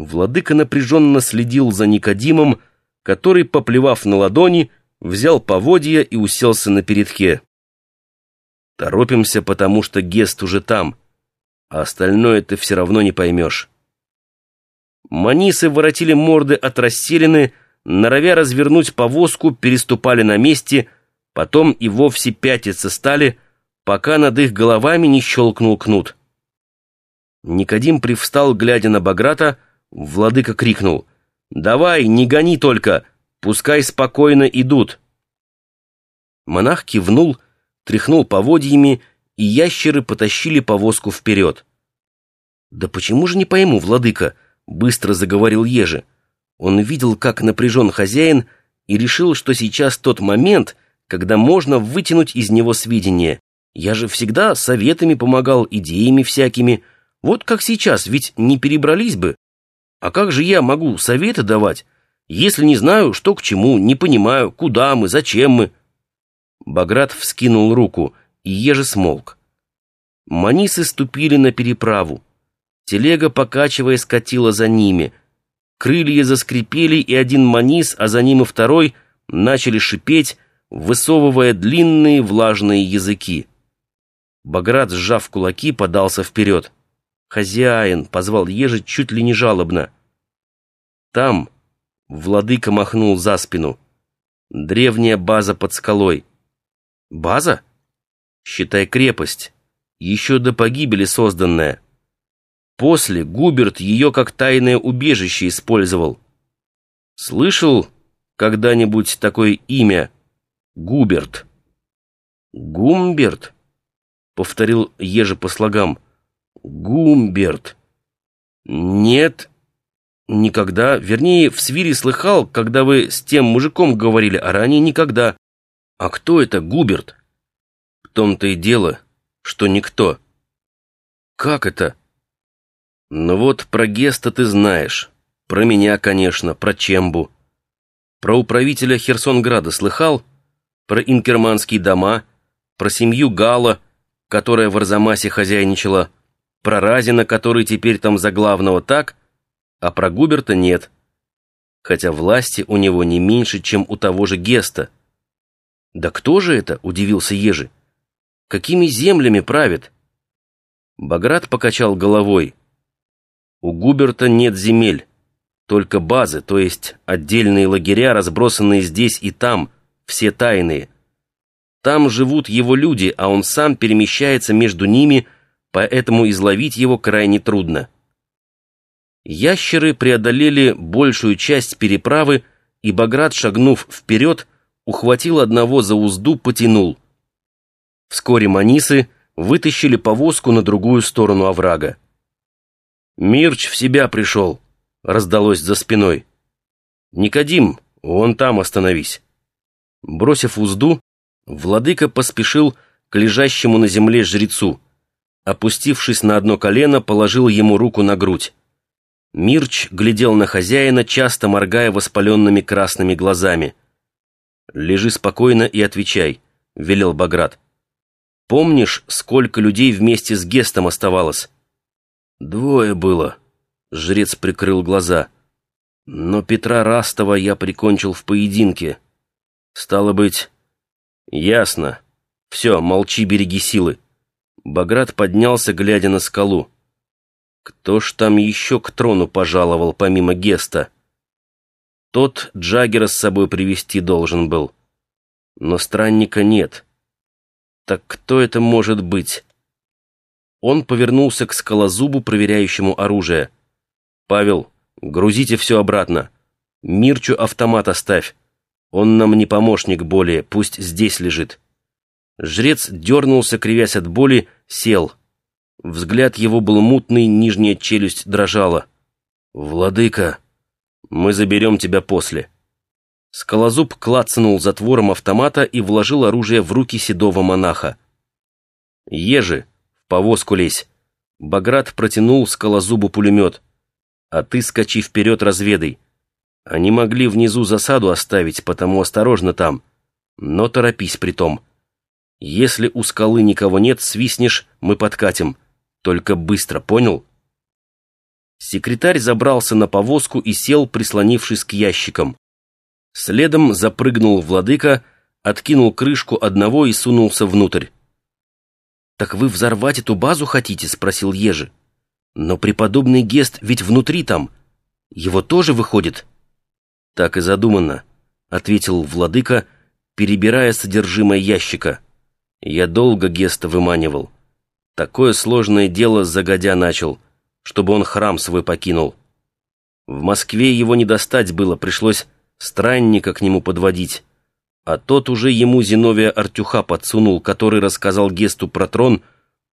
Владыка напряженно следил за Никодимом, который, поплевав на ладони, взял поводья и уселся на передке. Торопимся, потому что Гест уже там, а остальное ты все равно не поймешь. Манисы воротили морды от расселены, норовя развернуть повозку, переступали на месте, потом и вовсе пятиться стали, пока над их головами не щелкнул кнут. Никодим привстал, глядя на Баграта, владыка крикнул «Давай, не гони только, пускай спокойно идут». Монах кивнул, тряхнул поводьями, и ящеры потащили повозку вперед. «Да почему же не пойму, владыка?» — быстро заговорил Ежи. Он видел, как напряжен хозяин, и решил, что сейчас тот момент, когда можно вытянуть из него сведения. Я же всегда советами помогал, идеями всякими. Вот как сейчас, ведь не перебрались бы. А как же я могу советы давать, если не знаю, что к чему, не понимаю, куда мы, зачем мы?» Баграт вскинул руку, и еже смолк. Манисы ступили на переправу. Телега, покачиваясь, скатила за ними. Крылья заскрипели, и один манис, а за ним и второй, начали шипеть, высовывая длинные влажные языки. Баграт, сжав кулаки, подался вперед. «Хозяин!» — позвал ежи чуть ли не жалобно. «Там!» — владыка махнул за спину. «Древняя база под скалой». «База?» «Считай крепость, еще до погибели созданная. После Губерт ее как тайное убежище использовал. Слышал когда-нибудь такое имя? Губерт?» «Гумберт?» — повторил Ежи по слогам. Гумберт. Нет, никогда. Вернее, в свире слыхал, когда вы с тем мужиком говорили, а ранее никогда. А кто это Губерт? В том-то и дело, что никто. Как это? Ну вот про Геста ты знаешь. Про меня, конечно, про Чембу. Про управителя Херсонграда слыхал? Про инкерманские дома, про семью Гала, которая в Арзамасе хозяйничала, про Разина, который теперь там за главного так, а про Губерта нет. Хотя власти у него не меньше, чем у того же Геста. «Да кто же это?» — удивился Ежи. «Какими землями правит?» Баграт покачал головой. «У Губерта нет земель, только базы, то есть отдельные лагеря, разбросанные здесь и там, все тайные. Там живут его люди, а он сам перемещается между ними — поэтому изловить его крайне трудно. Ящеры преодолели большую часть переправы, и Баграт, шагнув вперед, ухватил одного за узду, потянул. Вскоре манисы вытащили повозку на другую сторону оврага. «Мирч в себя пришел», — раздалось за спиной. «Никодим, вон там остановись». Бросив узду, владыка поспешил к лежащему на земле жрецу опустившись на одно колено, положил ему руку на грудь. Мирч глядел на хозяина, часто моргая воспаленными красными глазами. «Лежи спокойно и отвечай», — велел Баграт. «Помнишь, сколько людей вместе с Гестом оставалось?» «Двое было», — жрец прикрыл глаза. «Но Петра Растова я прикончил в поединке. Стало быть...» «Ясно. Все, молчи, береги силы». Баграт поднялся, глядя на скалу. Кто ж там еще к трону пожаловал, помимо Геста? Тот Джаггера с собой привести должен был. Но странника нет. Так кто это может быть? Он повернулся к скалозубу, проверяющему оружие. «Павел, грузите все обратно. Мирчу автомат оставь. Он нам не помощник более, пусть здесь лежит». Жрец дернулся, кривясь от боли, сел. Взгляд его был мутный, нижняя челюсть дрожала. «Владыка, мы заберем тебя после». Скалозуб клацнул затвором автомата и вложил оружие в руки седого монаха. «Ежи, в повозку лезь!» Баграт протянул скалозубу пулемет. «А ты скачи вперед, разведай. Они могли внизу засаду оставить, потому осторожно там. Но торопись при том. Если у скалы никого нет, свистнешь, мы подкатим. Только быстро, понял?» Секретарь забрался на повозку и сел, прислонившись к ящикам. Следом запрыгнул владыка, откинул крышку одного и сунулся внутрь. «Так вы взорвать эту базу хотите?» — спросил Ежи. «Но преподобный Гест ведь внутри там. Его тоже выходит?» «Так и задумано», — ответил владыка, перебирая содержимое ящика. «Я долго Геста выманивал. Такое сложное дело загодя начал, чтобы он храм свой покинул. В Москве его не достать было, пришлось странника к нему подводить. А тот уже ему Зиновия Артюха подсунул, который рассказал Гесту про трон,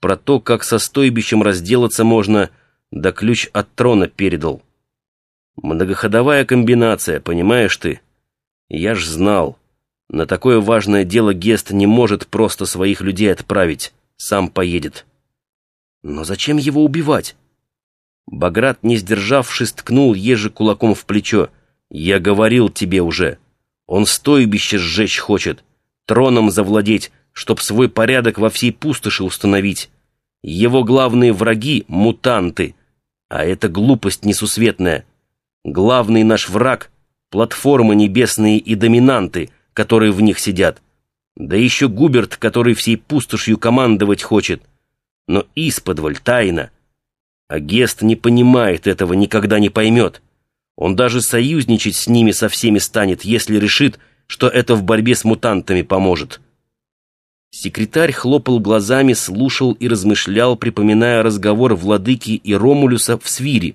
про то, как со стойбищем разделаться можно, да ключ от трона передал. Многоходовая комбинация, понимаешь ты? Я ж знал. На такое важное дело Гест не может просто своих людей отправить, сам поедет. Но зачем его убивать? Баграт, не сдержавшись, ткнул ежи кулаком в плечо. «Я говорил тебе уже. Он стойбище сжечь хочет, троном завладеть, чтоб свой порядок во всей пустоши установить. Его главные враги — мутанты, а это глупость несусветная. Главный наш враг — платформы небесные и доминанты, которые в них сидят. Да еще Губерт, который всей пустошью командовать хочет. Но исподволь, тайна. А Гест не понимает этого, никогда не поймет. Он даже союзничать с ними со всеми станет, если решит, что это в борьбе с мутантами поможет. Секретарь хлопал глазами, слушал и размышлял, припоминая разговор владыки и Ромулюса в свире.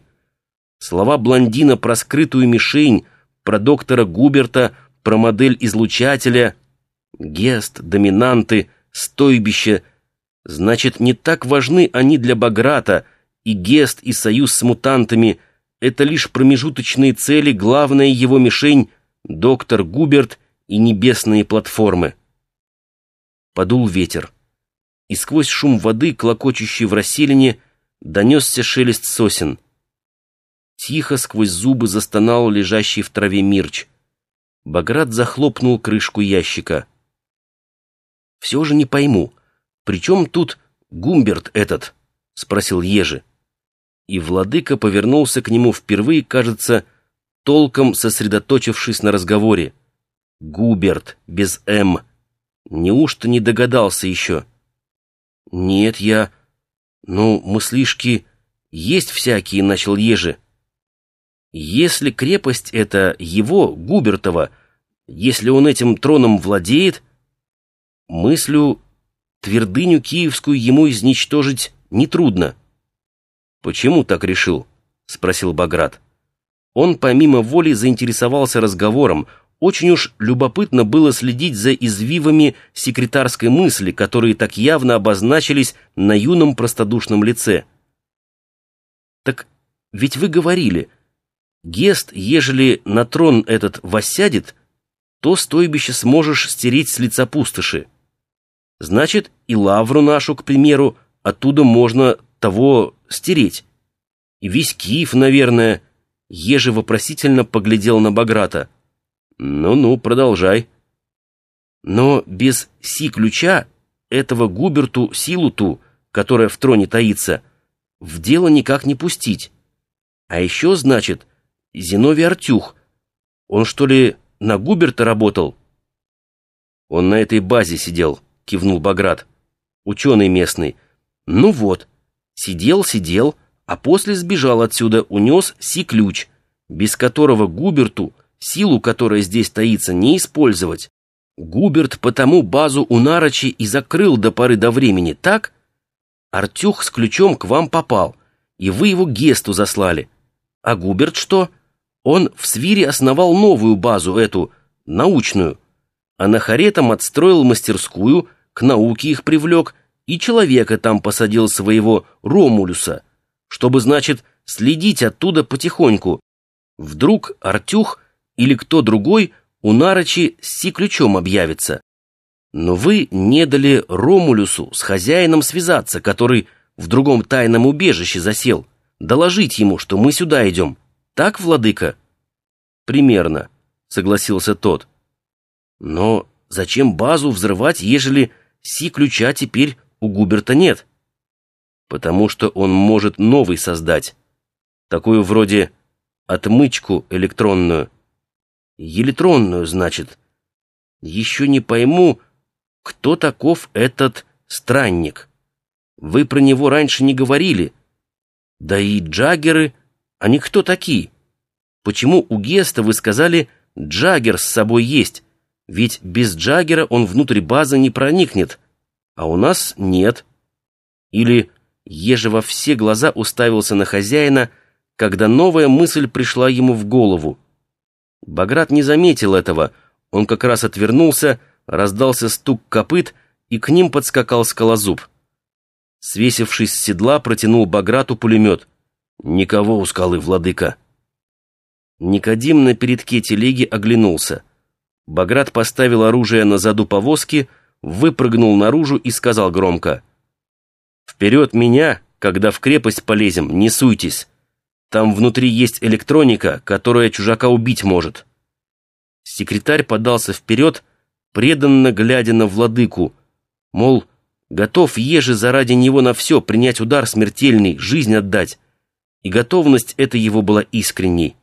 Слова блондина про скрытую мишень, про доктора Губерта, про модель излучателя. Гест, доминанты, стойбище. Значит, не так важны они для Баграта, и Гест, и союз с мутантами — это лишь промежуточные цели, главная его мишень — доктор Губерт и небесные платформы. Подул ветер, и сквозь шум воды, клокочущей в расселине, донесся шелест сосен. Тихо сквозь зубы застонал лежащий в траве Мирч. Баграт захлопнул крышку ящика. «Все же не пойму, при чем тут Гумберт этот?» — спросил Ежи и владыка повернулся к нему впервые, кажется, толком сосредоточившись на разговоре. Губерт, без «М». Неужто не догадался еще? Нет, я... Ну, мыслишки есть всякие, начал Ежи. Если крепость это его, Губертова, если он этим троном владеет, мыслю, твердыню киевскую ему изничтожить нетрудно. «Почему так решил?» — спросил Баграт. Он помимо воли заинтересовался разговором. Очень уж любопытно было следить за извивами секретарской мысли, которые так явно обозначились на юном простодушном лице. «Так ведь вы говорили, Гест, ежели на трон этот воссядет, то стойбище сможешь стереть с лица пустоши. Значит, и лавру нашу, к примеру, оттуда можно того стереть. И весь Киев, наверное, еже вопросительно поглядел на Баграта. Ну-ну, продолжай. Но без си-ключа этого Губерту силу ту, которая в троне таится, в дело никак не пустить. А еще, значит, Зиновий Артюх. Он что ли на Губерта работал? Он на этой базе сидел, кивнул Баграт. Ученый местный. Ну вот, Сидел, сидел, а после сбежал отсюда, унес си-ключ, без которого Губерту, силу которой здесь таится, не использовать. Губерт потому базу у Нарочи и закрыл до поры до времени, так? Артюх с ключом к вам попал, и вы его Гесту заслали. А Губерт что? Он в Свире основал новую базу эту, научную, а на Харетом отстроил мастерскую, к науке их привлек, и человека там посадил своего Ромулюса, чтобы, значит, следить оттуда потихоньку. Вдруг Артюх или кто другой у Нарочи си-ключом объявится. Но вы не дали Ромулюсу с хозяином связаться, который в другом тайном убежище засел, доложить ему, что мы сюда идем. Так, владыка? Примерно, согласился тот. Но зачем базу взрывать, ежели си-ключа теперь у Губерта нет. Потому что он может новый создать. такую вроде отмычку электронную. Електронную, значит. Еще не пойму, кто таков этот странник. Вы про него раньше не говорили. Да и джаггеры, они кто такие? Почему у Геста вы сказали «джаггер с собой есть»? Ведь без джаггера он внутрь базы не проникнет, а у нас нет. Или Еже во все глаза уставился на хозяина, когда новая мысль пришла ему в голову. Баграт не заметил этого, он как раз отвернулся, раздался стук копыт, и к ним подскакал скалозуб. Свесившись с седла, протянул Баграту пулемет. «Никого у скалы, владыка!» Никодим на передке телеги оглянулся. Баграт поставил оружие на заду повозки, выпрыгнул наружу и сказал громко. «Вперед меня, когда в крепость полезем, не суйтесь. Там внутри есть электроника, которая чужака убить может». Секретарь подался вперед, преданно глядя на владыку, мол, готов еже заради него на все принять удар смертельный, жизнь отдать. И готовность эта его была искренней.